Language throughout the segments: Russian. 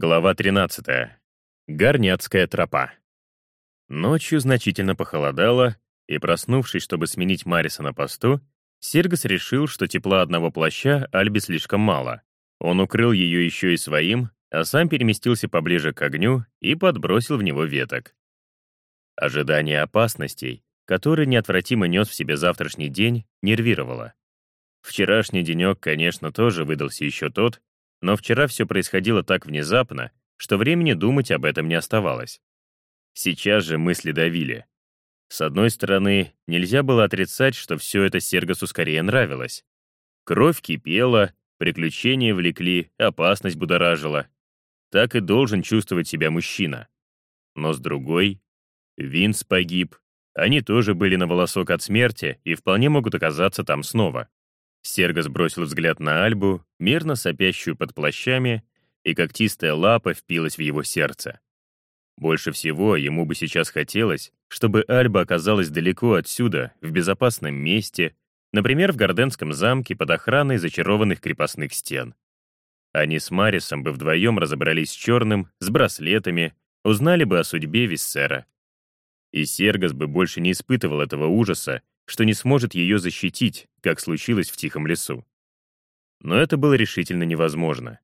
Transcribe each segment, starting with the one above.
Глава 13. Горняцкая тропа. Ночью значительно похолодало, и, проснувшись, чтобы сменить Мариса на посту, Сергас решил, что тепла одного плаща Альби слишком мало. Он укрыл ее еще и своим, а сам переместился поближе к огню и подбросил в него веток. Ожидание опасностей, которые неотвратимо нес в себе завтрашний день, нервировало. Вчерашний денек, конечно, тоже выдался еще тот, но вчера все происходило так внезапно, что времени думать об этом не оставалось. Сейчас же мысли давили. С одной стороны, нельзя было отрицать, что все это Сергасу скорее нравилось. Кровь кипела, приключения влекли, опасность будоражила. Так и должен чувствовать себя мужчина. Но с другой, Винс погиб, они тоже были на волосок от смерти и вполне могут оказаться там снова. Сергас бросил взгляд на Альбу, мирно сопящую под плащами, и когтистая лапа впилась в его сердце. Больше всего ему бы сейчас хотелось, чтобы Альба оказалась далеко отсюда, в безопасном месте, например, в Горденском замке под охраной зачарованных крепостных стен. Они с Марисом бы вдвоем разобрались с черным, с браслетами, узнали бы о судьбе Виссера. И Сергас бы больше не испытывал этого ужаса, что не сможет ее защитить, как случилось в тихом лесу. Но это было решительно невозможно.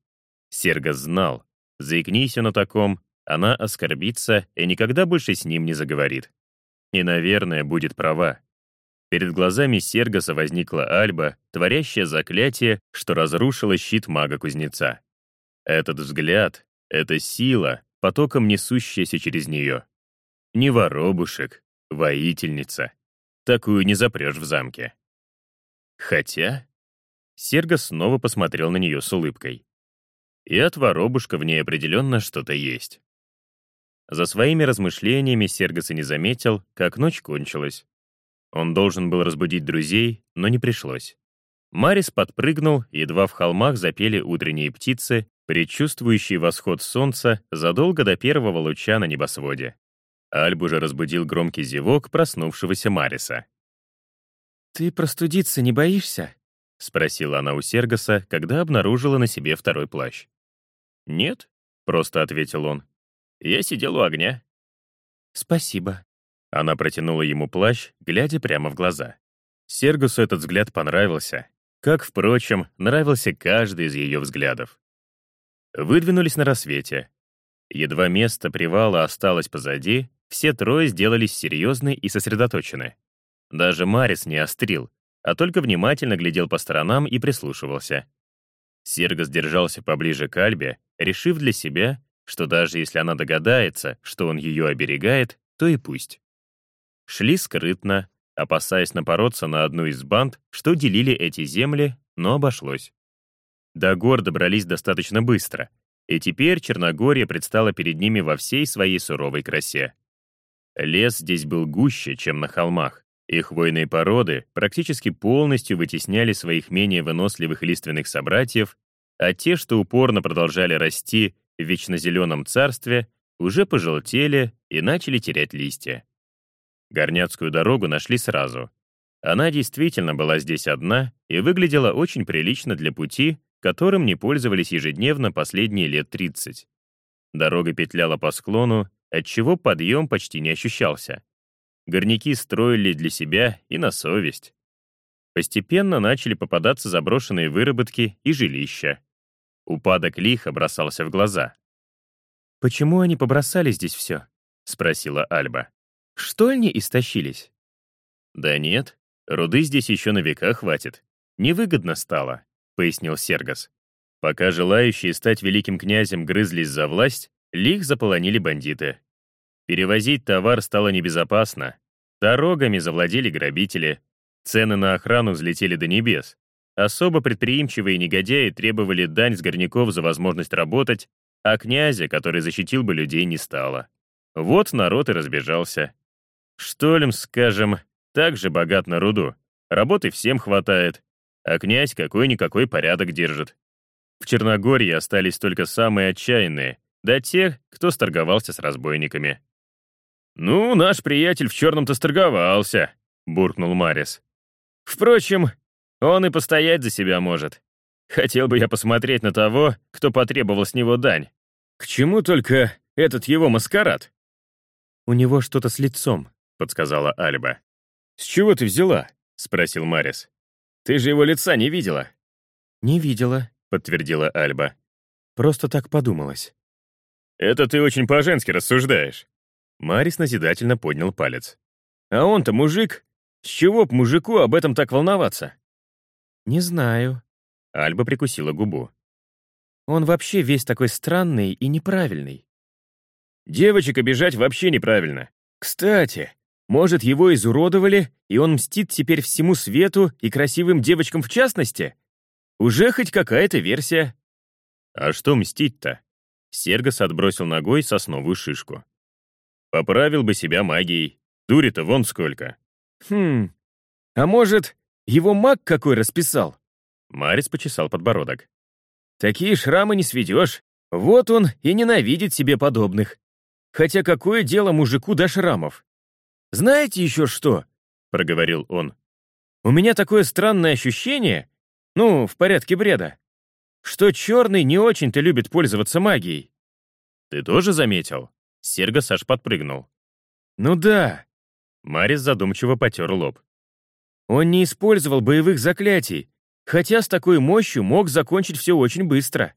Сергас знал, заикнись он о таком, она оскорбится и никогда больше с ним не заговорит. И, наверное, будет права. Перед глазами Сергаса возникла Альба, творящая заклятие, что разрушило щит мага-кузнеца. Этот взгляд, эта сила, потоком несущаяся через нее. Не воробушек, воительница. Такую не запрешь в замке. Хотя... Серга снова посмотрел на нее с улыбкой. И от воробушка в ней определенно что-то есть. За своими размышлениями Сергас и не заметил, как ночь кончилась. Он должен был разбудить друзей, но не пришлось. Марис подпрыгнул, едва в холмах запели утренние птицы, предчувствующие восход солнца задолго до первого луча на небосводе. Альбу же разбудил громкий зевок проснувшегося Мариса. «Ты простудиться не боишься?» — спросила она у Сергаса, когда обнаружила на себе второй плащ. «Нет», — просто ответил он. «Я сидел у огня». «Спасибо». Она протянула ему плащ, глядя прямо в глаза. Сергусу этот взгляд понравился, как, впрочем, нравился каждый из ее взглядов. Выдвинулись на рассвете. Едва место привала осталось позади, все трое сделались серьезны и сосредоточены. Даже Марис не острил, а только внимательно глядел по сторонам и прислушивался. Сергос держался поближе к Альбе, решив для себя, что даже если она догадается, что он ее оберегает, то и пусть. Шли скрытно, опасаясь напороться на одну из банд, что делили эти земли, но обошлось. До гор добрались достаточно быстро, и теперь Черногория предстала перед ними во всей своей суровой красе. Лес здесь был гуще, чем на холмах. Их хвойные породы практически полностью вытесняли своих менее выносливых лиственных собратьев, а те, что упорно продолжали расти в вечно царстве, уже пожелтели и начали терять листья. Горняцкую дорогу нашли сразу. Она действительно была здесь одна и выглядела очень прилично для пути, которым не пользовались ежедневно последние лет 30. Дорога петляла по склону, отчего подъем почти не ощущался. Горняки строили для себя и на совесть. Постепенно начали попадаться заброшенные выработки и жилища. Упадок лиха бросался в глаза. «Почему они побросали здесь все?» — спросила Альба. «Что они истощились?» «Да нет, руды здесь еще на века хватит. Невыгодно стало», — пояснил Сергас. Пока желающие стать великим князем грызлись за власть, лих заполонили бандиты. Перевозить товар стало небезопасно. Дорогами завладели грабители. Цены на охрану взлетели до небес. Особо предприимчивые негодяи требовали дань с горняков за возможность работать, а князя, который защитил бы людей, не стало. Вот народ и разбежался. Штолем, скажем, также богат на руду. Работы всем хватает, а князь какой-никакой порядок держит. В Черногории остались только самые отчаянные, да те, кто сторговался с разбойниками. «Ну, наш приятель в черном-то сторговался», — буркнул Марис. «Впрочем, он и постоять за себя может. Хотел бы я посмотреть на того, кто потребовал с него дань. К чему только этот его маскарад? У него что-то с лицом, подсказала Альба. С чего ты взяла? спросил Марис. Ты же его лица не видела. Не видела, подтвердила Альба. Просто так подумалось. Это ты очень по-женски рассуждаешь. Марис назидательно поднял палец. А он-то мужик. С чего б мужику об этом так волноваться? Не знаю. Альба прикусила губу. Он вообще весь такой странный и неправильный. Девочек обижать вообще неправильно. Кстати, может, его изуродовали, и он мстит теперь всему свету и красивым девочкам в частности? Уже хоть какая-то версия. А что мстить-то? Сергос отбросил ногой сосновую шишку. Поправил бы себя магией. Дури-то вон сколько. Хм, а может, его маг какой расписал? Марис почесал подбородок. Такие шрамы не сведешь. Вот он и ненавидит себе подобных. Хотя какое дело мужику до шрамов? Знаете еще что? Проговорил он. У меня такое странное ощущение, ну, в порядке бреда, что черный не очень-то любит пользоваться магией. Ты тоже заметил? Серго Саш подпрыгнул. Ну да. Марис задумчиво потер лоб. Он не использовал боевых заклятий, хотя с такой мощью мог закончить все очень быстро.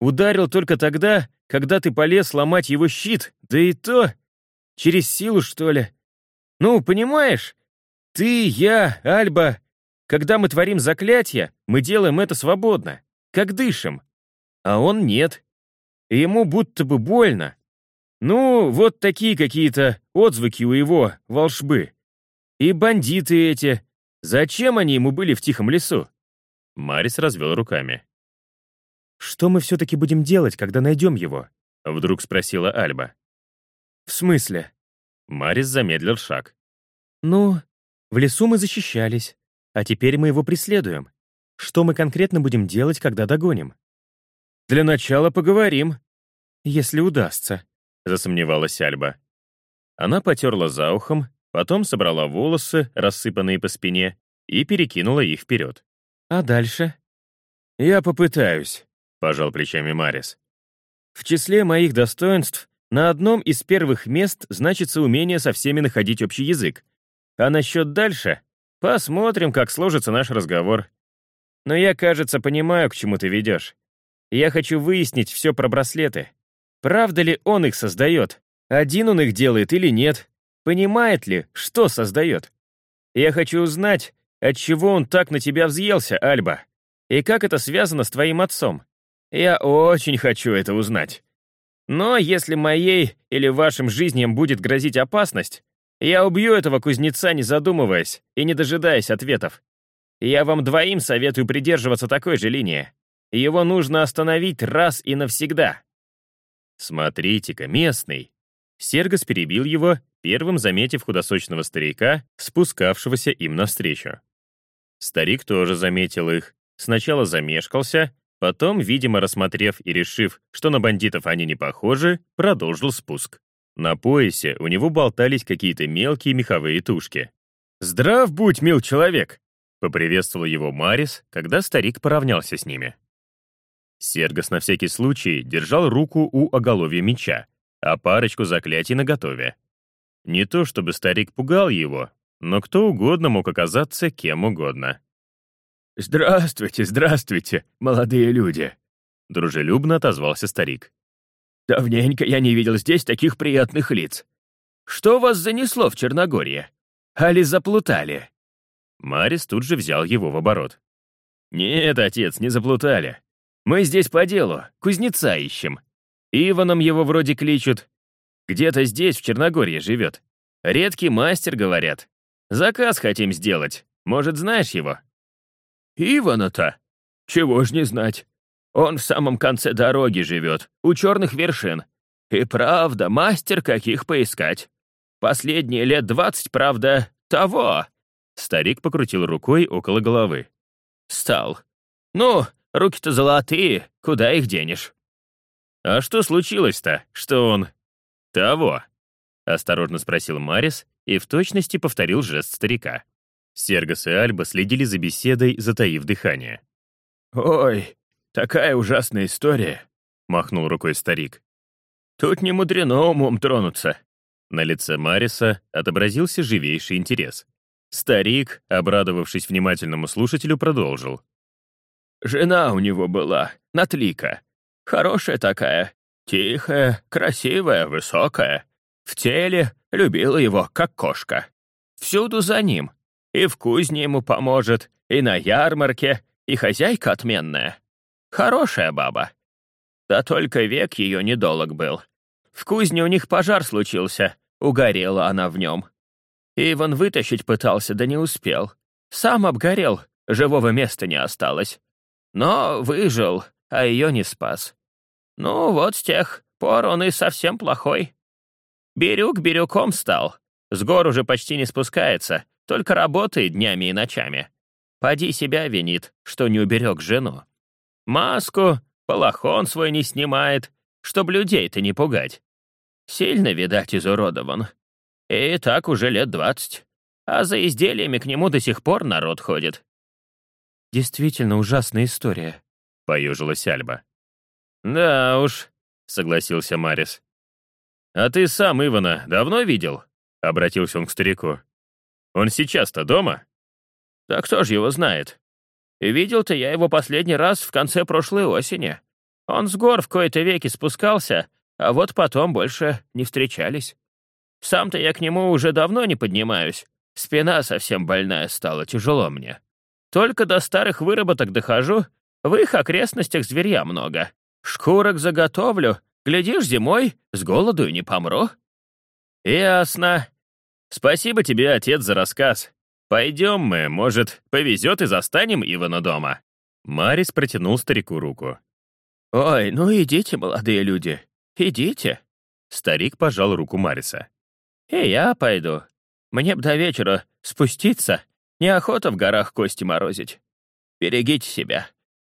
Ударил только тогда, когда ты полез ломать его щит, да и то через силу, что ли. Ну, понимаешь, ты, я, Альба, когда мы творим заклятия, мы делаем это свободно, как дышим. А он нет. И ему будто бы больно. Ну, вот такие какие-то отзвуки у его волшбы. И бандиты эти. Зачем они ему были в тихом лесу? Марис развел руками. «Что мы все-таки будем делать, когда найдем его?» — вдруг спросила Альба. «В смысле?» Марис замедлил шаг. «Ну, в лесу мы защищались, а теперь мы его преследуем. Что мы конкретно будем делать, когда догоним?» «Для начала поговорим». «Если удастся», — засомневалась Альба. Она потерла за ухом, потом собрала волосы, рассыпанные по спине, и перекинула их вперед. А дальше? Я попытаюсь, пожал плечами Марис. В числе моих достоинств на одном из первых мест значится умение со всеми находить общий язык. А насчет дальше? Посмотрим, как сложится наш разговор. Но я, кажется, понимаю, к чему ты ведешь. Я хочу выяснить все про браслеты. Правда ли он их создает? Один он их делает или нет? Понимает ли, что создает? Я хочу узнать, Отчего он так на тебя взъелся, Альба? И как это связано с твоим отцом? Я очень хочу это узнать. Но если моей или вашим жизням будет грозить опасность, я убью этого кузнеца, не задумываясь и не дожидаясь ответов. Я вам двоим советую придерживаться такой же линии. Его нужно остановить раз и навсегда. Смотрите-ка, местный. Сергос перебил его, первым заметив худосочного старика, спускавшегося им навстречу. Старик тоже заметил их, сначала замешкался, потом, видимо, рассмотрев и решив, что на бандитов они не похожи, продолжил спуск. На поясе у него болтались какие-то мелкие меховые тушки. «Здрав будь, мил человек!» — поприветствовал его Марис, когда старик поравнялся с ними. Сергос на всякий случай держал руку у оголовья меча, а парочку заклятий наготове. Не то чтобы старик пугал его, но кто угодно мог оказаться кем угодно. «Здравствуйте, здравствуйте, молодые люди!» — дружелюбно отозвался старик. «Давненько я не видел здесь таких приятных лиц. Что вас занесло в Черногорье? Али заплутали?» Марис тут же взял его в оборот. «Нет, отец, не заплутали. Мы здесь по делу, кузнеца ищем. Иваном его вроде кличут. Где-то здесь, в Черногорье, живет. Редкий мастер, говорят. Заказ хотим сделать. Может, знаешь его?» «Ивана-то? Чего ж не знать. Он в самом конце дороги живет, у черных вершин. И правда, мастер каких поискать. Последние лет двадцать, правда, того». Старик покрутил рукой около головы. «Стал. Ну, руки-то золотые, куда их денешь?» «А что случилось-то, что он...» «Того?» — осторожно спросил Марис, и в точности повторил жест старика. Сергос и Альба следили за беседой, затаив дыхание. «Ой, такая ужасная история», — махнул рукой старик. Тут не мудрено умом тронуться». На лице Мариса отобразился живейший интерес. Старик, обрадовавшись внимательному слушателю, продолжил. «Жена у него была, Натлика. Хорошая такая, тихая, красивая, высокая. В теле любила его, как кошка. Всюду за ним. И в кузне ему поможет, и на ярмарке, и хозяйка отменная. Хорошая баба. Да только век ее недолг был. В кузне у них пожар случился, угорела она в нем. Иван вытащить пытался, да не успел. Сам обгорел, живого места не осталось. Но выжил, а ее не спас. Ну вот с тех пор он и совсем плохой. Бирюк бирюком стал. С гор уже почти не спускается, только работает днями и ночами. Поди себя винит, что не уберег жену. Маску, балахон свой не снимает, чтоб людей-то не пугать. Сильно, видать, изуродован. И так уже лет двадцать. А за изделиями к нему до сих пор народ ходит. «Действительно ужасная история», — поюжилась Альба. «Да уж», — согласился Марис. «А ты сам Ивана давно видел?» — обратился он к старику. «Он сейчас-то дома?» «Да кто ж его знает? Видел-то я его последний раз в конце прошлой осени. Он с гор в кои-то веки спускался, а вот потом больше не встречались». Сам-то я к нему уже давно не поднимаюсь. Спина совсем больная стала, тяжело мне. Только до старых выработок дохожу, в их окрестностях зверья много. Шкурок заготовлю, глядишь, зимой с голоду и не помру». «Ясно. Спасибо тебе, отец, за рассказ. Пойдем мы, может, повезет и застанем Ивана дома». Марис протянул старику руку. «Ой, ну идите, молодые люди, идите». Старик пожал руку Мариса. «И я пойду. Мне б до вечера спуститься. Неохота в горах кости морозить. Берегите себя.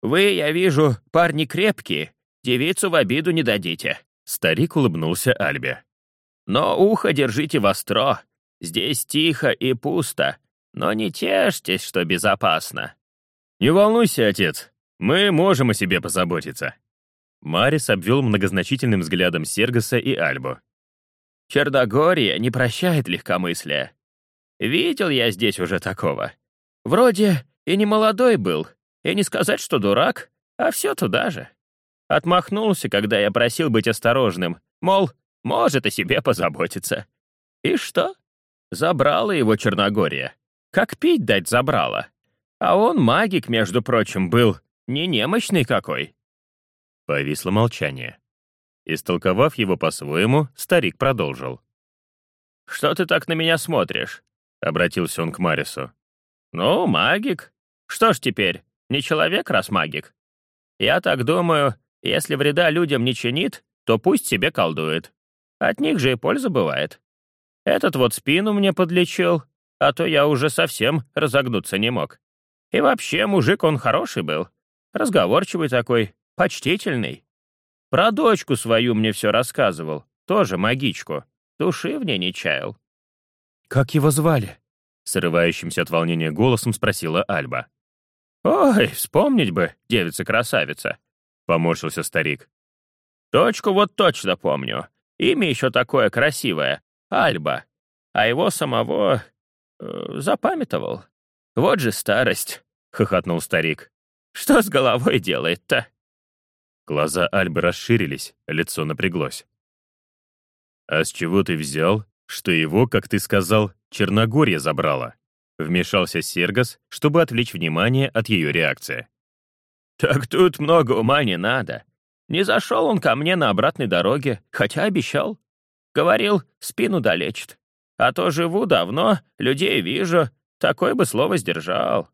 Вы, я вижу, парни крепкие. Девицу в обиду не дадите». Старик улыбнулся Альбе. «Но ухо держите востро. Здесь тихо и пусто. Но не тешьтесь, что безопасно». «Не волнуйся, отец. Мы можем о себе позаботиться». Марис обвел многозначительным взглядом Сергоса и Альбу. Черногория не прощает легкомыслия. Видел я здесь уже такого. Вроде и не молодой был, и не сказать, что дурак, а все туда же. Отмахнулся, когда я просил быть осторожным, мол, может о себе позаботиться. И что? Забрала его Черногория. Как пить дать забрала. А он магик, между прочим, был, не немощный какой. Повисло молчание. Истолковав его по-своему, старик продолжил. «Что ты так на меня смотришь?» — обратился он к Марису. «Ну, магик. Что ж теперь, не человек, раз магик? Я так думаю, если вреда людям не чинит, то пусть себе колдует. От них же и польза бывает. Этот вот спину мне подлечил, а то я уже совсем разогнуться не мог. И вообще мужик он хороший был, разговорчивый такой, почтительный. Про дочку свою мне все рассказывал, тоже магичку. Души в ней не чаял. «Как его звали?» — срывающимся от волнения голосом спросила Альба. «Ой, вспомнить бы, девица-красавица», — поморщился старик. «Дочку вот точно помню. Имя еще такое красивое — Альба. А его самого... Э, запамятовал. Вот же старость», — хохотнул старик. «Что с головой делает-то?» Глаза Альбы расширились, лицо напряглось. «А с чего ты взял, что его, как ты сказал, Черногория забрала?» Вмешался Сергас, чтобы отвлечь внимание от ее реакции. «Так тут много ума не надо. Не зашел он ко мне на обратной дороге, хотя обещал. Говорил, спину долечит. А то живу давно, людей вижу, такое бы слово сдержал.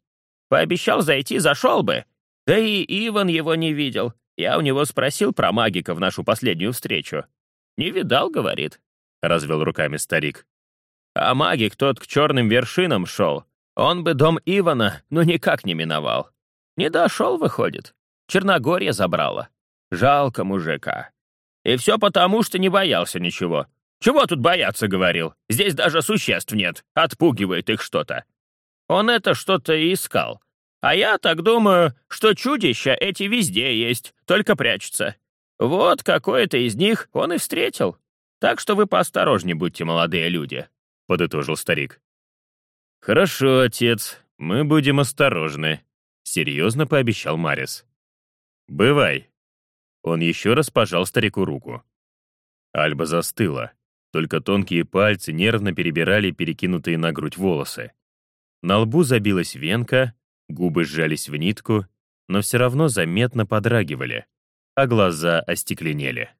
Пообещал зайти, зашел бы. Да и Иван его не видел, я у него спросил про магика в нашу последнюю встречу. «Не видал, — говорит», — развел руками старик. «А магик тот к черным вершинам шел. Он бы дом Ивана, но никак не миновал. Не дошел, выходит. Черногория забрала. Жалко мужика. И все потому, что не боялся ничего. Чего тут бояться, говорил? Здесь даже существ нет. Отпугивает их что-то. Он это что-то и искал. А я так думаю, что чудища эти везде есть, только прячутся. Вот какое-то из них он и встретил. Так что вы поосторожнее будьте, молодые люди», — подытожил старик. «Хорошо, отец, мы будем осторожны», — серьезно пообещал Марис. «Бывай». Он еще раз пожал старику руку. Альба застыла, только тонкие пальцы нервно перебирали перекинутые на грудь волосы. На лбу забилась венка, губы сжались в нитку, но все равно заметно подрагивали, а глаза остекленели.